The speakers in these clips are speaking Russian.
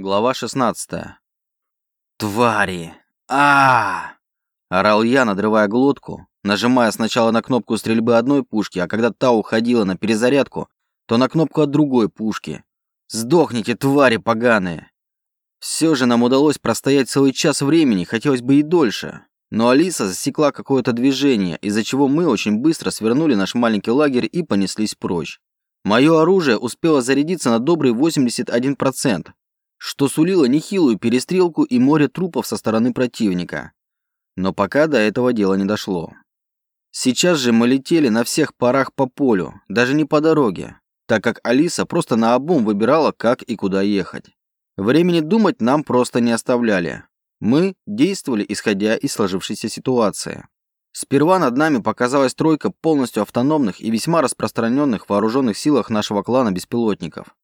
Глава 16. Твари! а, Орал я, надрывая глотку, нажимая сначала на кнопку стрельбы одной пушки, а когда та уходила на перезарядку, то на кнопку от другой пушки. Сдохните, твари поганые! Все же нам удалось простоять целый час времени, хотелось бы и дольше. Но Алиса засекла какое-то движение, из-за чего мы очень быстро свернули наш маленький лагерь и понеслись прочь. Мое оружие успело зарядиться на добрый 81%, что сулило нехилую перестрелку и море трупов со стороны противника. Но пока до этого дела не дошло. Сейчас же мы летели на всех парах по полю, даже не по дороге, так как Алиса просто наобум выбирала, как и куда ехать. Времени думать нам просто не оставляли. Мы действовали, исходя из сложившейся ситуации. Сперва над нами показалась тройка полностью автономных и весьма распространенных вооруженных силах нашего клана беспилотников.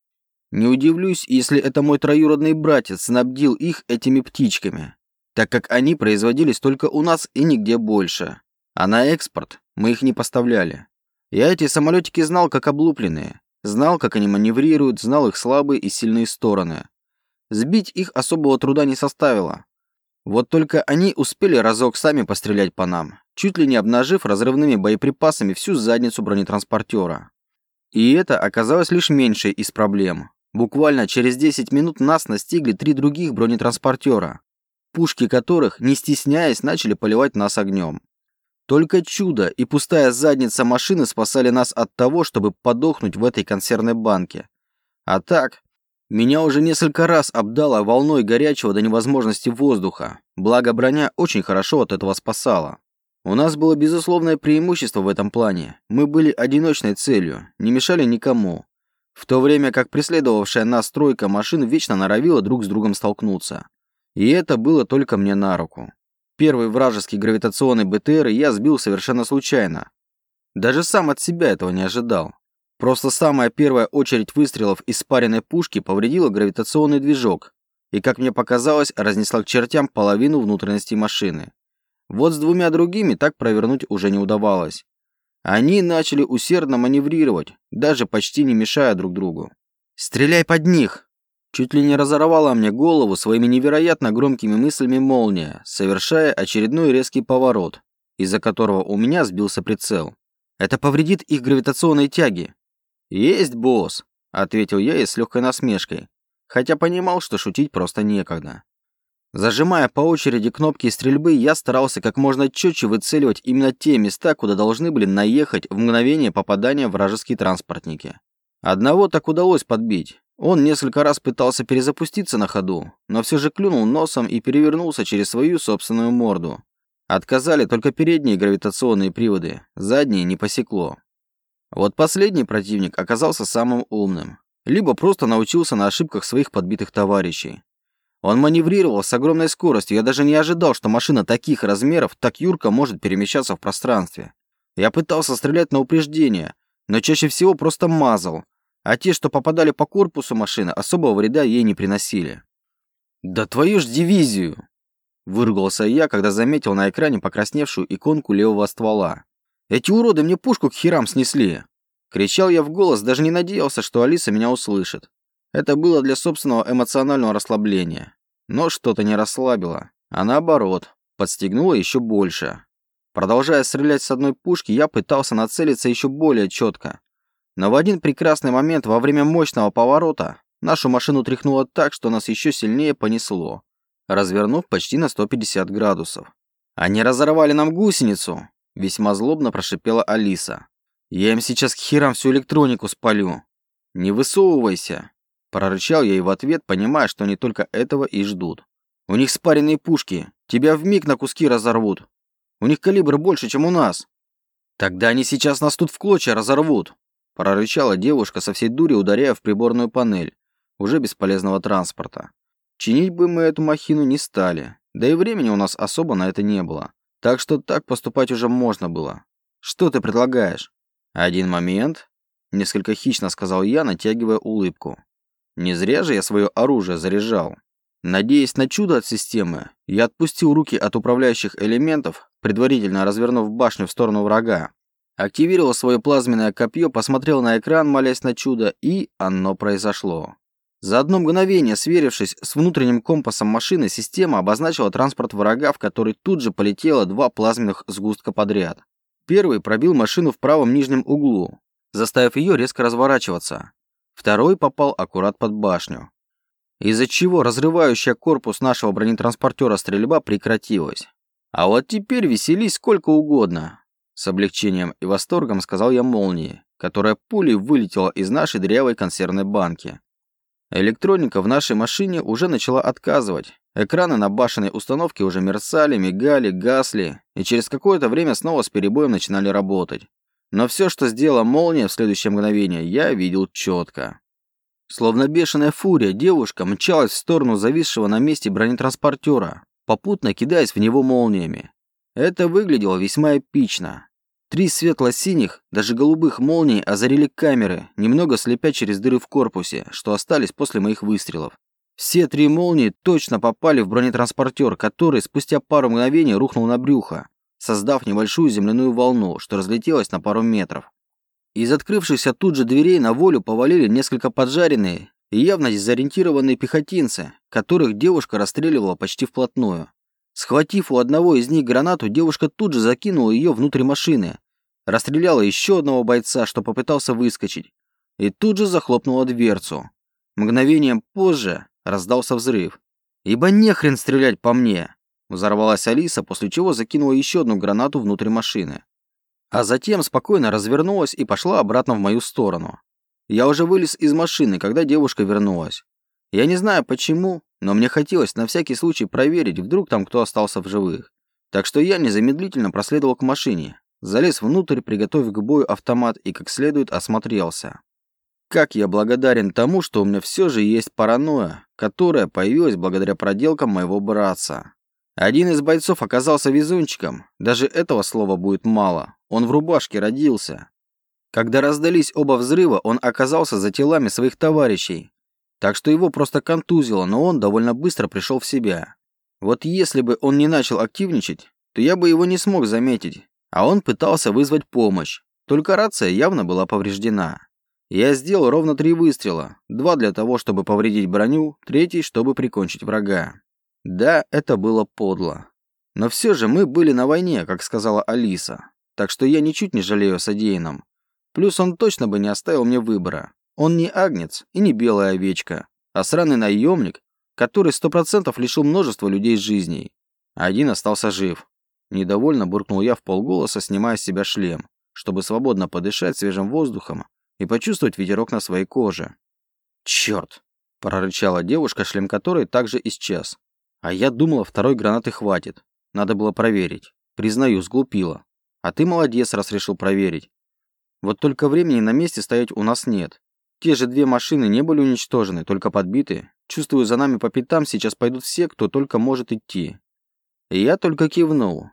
Не удивлюсь, если это мой троюродный братец снабдил их этими птичками, так как они производились только у нас и нигде больше. А на экспорт мы их не поставляли. Я эти самолетики знал как облупленные, знал, как они маневрируют, знал их слабые и сильные стороны. Сбить их особого труда не составило. Вот только они успели разок сами пострелять по нам, чуть ли не обнажив разрывными боеприпасами всю задницу бронетранспортера. И это оказалось лишь меньшей из проблем. Буквально через 10 минут нас настигли три других бронетранспортера, пушки которых, не стесняясь, начали поливать нас огнем. Только чудо и пустая задница машины спасали нас от того, чтобы подохнуть в этой консервной банке. А так, меня уже несколько раз обдало волной горячего до невозможности воздуха, благо броня очень хорошо от этого спасала. У нас было безусловное преимущество в этом плане. Мы были одиночной целью, не мешали никому, в то время как преследовавшая нас тройка машин вечно норовила друг с другом столкнуться. И это было только мне на руку. Первый вражеский гравитационный БТР я сбил совершенно случайно. Даже сам от себя этого не ожидал. Просто самая первая очередь выстрелов из спаренной пушки повредила гравитационный движок и, как мне показалось, разнесла к чертям половину внутренности машины. Вот с двумя другими так провернуть уже не удавалось. Они начали усердно маневрировать, даже почти не мешая друг другу. «Стреляй под них!» Чуть ли не разорвала мне голову своими невероятно громкими мыслями молния, совершая очередной резкий поворот, из-за которого у меня сбился прицел. «Это повредит их гравитационной тяге». «Есть, босс», — ответил я и с легкой насмешкой, хотя понимал, что шутить просто некогда. Зажимая по очереди кнопки стрельбы, я старался как можно четче выцеливать именно те места, куда должны были наехать в мгновение попадания вражеские транспортники. Одного так удалось подбить. Он несколько раз пытался перезапуститься на ходу, но все же клюнул носом и перевернулся через свою собственную морду. Отказали только передние гравитационные приводы, задние не посекло. Вот последний противник оказался самым умным. Либо просто научился на ошибках своих подбитых товарищей. Он маневрировал с огромной скоростью. Я даже не ожидал, что машина таких размеров так юрко может перемещаться в пространстве. Я пытался стрелять на упреждение, но чаще всего просто мазал. А те, что попадали по корпусу машины, особого вреда ей не приносили. «Да твою ж дивизию!» Выругался я, когда заметил на экране покрасневшую иконку левого ствола. «Эти уроды мне пушку к херам снесли!» Кричал я в голос, даже не надеялся, что Алиса меня услышит. Это было для собственного эмоционального расслабления. Но что-то не расслабило, а наоборот, подстегнуло еще больше. Продолжая стрелять с одной пушки, я пытался нацелиться еще более четко. Но в один прекрасный момент во время мощного поворота нашу машину тряхнуло так, что нас еще сильнее понесло, развернув почти на 150 градусов. «Они разорвали нам гусеницу!» – весьма злобно прошипела Алиса. «Я им сейчас к херам всю электронику спалю!» «Не высовывайся!» Прорычал я ей в ответ, понимая, что они только этого и ждут. «У них спаренные пушки. Тебя вмиг на куски разорвут. У них калибр больше, чем у нас». «Тогда они сейчас нас тут в клочья разорвут», прорычала девушка со всей дури, ударяя в приборную панель уже бесполезного транспорта. Чинить бы мы эту махину не стали, да и времени у нас особо на это не было. Так что так поступать уже можно было. Что ты предлагаешь? Один момент, несколько хищно сказал я, натягивая улыбку. Не зря же я свое оружие заряжал. Надеясь на чудо от системы, я отпустил руки от управляющих элементов, предварительно развернув башню в сторону врага. Активировал свое плазменное копье, посмотрел на экран, молясь на чудо, и оно произошло. За одно мгновение, сверившись с внутренним компасом машины, система обозначила транспорт врага, в который тут же полетело два плазменных сгустка подряд. Первый пробил машину в правом нижнем углу, заставив ее резко разворачиваться. Второй попал аккурат под башню. Из-за чего разрывающая корпус нашего бронетранспортера стрельба прекратилась. А вот теперь веселись сколько угодно. С облегчением и восторгом сказал я молнии, которая пулей вылетела из нашей дрявой консервной банки. Электроника в нашей машине уже начала отказывать. Экраны на башенной установке уже мерцали, мигали, гасли, и через какое-то время снова с перебоем начинали работать. Но все, что сделала молния в следующее мгновение, я видел четко. Словно бешеная фурия, девушка мчалась в сторону зависшего на месте бронетранспортера, попутно кидаясь в него молниями. Это выглядело весьма эпично. Три светло-синих, даже голубых молний озарили камеры, немного слепя через дыры в корпусе, что остались после моих выстрелов. Все три молнии точно попали в бронетранспортер, который спустя пару мгновений рухнул на брюхо, создав небольшую земляную волну, что разлетелась на пару метров. Из открывшихся тут же дверей на волю повалили несколько поджаренные и явно дезориентированные пехотинцы, которых девушка расстреливала почти вплотную. Схватив у одного из них гранату, девушка тут же закинула ее внутрь машины, расстреляла еще одного бойца, что попытался выскочить, и тут же захлопнула дверцу. Мгновением позже раздался взрыв. «Ибо нехрен стрелять по мне!» Взорвалась Алиса, после чего закинула еще одну гранату внутрь машины. А затем спокойно развернулась и пошла обратно в мою сторону. Я уже вылез из машины, когда девушка вернулась. Я не знаю почему, но мне хотелось на всякий случай проверить, вдруг там кто остался в живых. Так что я незамедлительно проследовал к машине, Залез внутрь, приготовив к бою автомат и как следует осмотрелся. Как я благодарен тому, что у меня все же есть паранойя, которая появилась благодаря проделкам моего братца. Один из бойцов оказался везунчиком, даже этого слова будет мало, он в рубашке родился. Когда раздались оба взрыва, он оказался за телами своих товарищей, так что его просто контузило, но он довольно быстро пришел в себя. Вот если бы он не начал активничать, то я бы его не смог заметить, а он пытался вызвать помощь. Только рация явно была повреждена. Я сделал ровно три выстрела. Два для того, чтобы повредить броню, третий, чтобы прикончить врага. Да, это было подло. Но все же мы были на войне, как сказала Алиса. Так что я ничуть не жалею о содеянном. Плюс он точно бы не оставил мне выбора. Он не агнец и не белая овечка, а сраный наемник, который сто процентов лишил множества людей жизней. Один остался жив. Недовольно буркнул я в полголоса, снимая с себя шлем, чтобы свободно подышать свежим воздухом и почувствовать ветерок на своей коже. «Черт!» – прорычала девушка, шлем которой также исчез. А я думала, второй гранаты хватит. Надо было проверить. Признаю, сглупила. А ты молодец, раз решил проверить. Вот только времени на месте стоять у нас нет. Те же две машины не были уничтожены, только подбиты. Чувствую, за нами по пятам сейчас пойдут все, кто только может идти. И я только кивнул.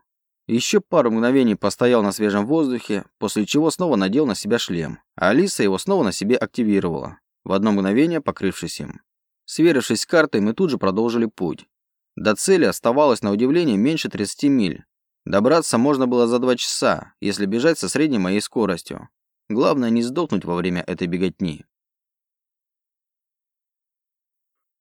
Еще пару мгновений постоял на свежем воздухе, после чего снова надел на себя шлем, а Алиса его снова на себе активировала, в одно мгновение покрывшись им. Сверившись с картой, мы тут же продолжили путь. До цели оставалось, на удивление, меньше 30 миль. Добраться можно было за 2 часа, если бежать со средней моей скоростью. Главное не сдохнуть во время этой беготни.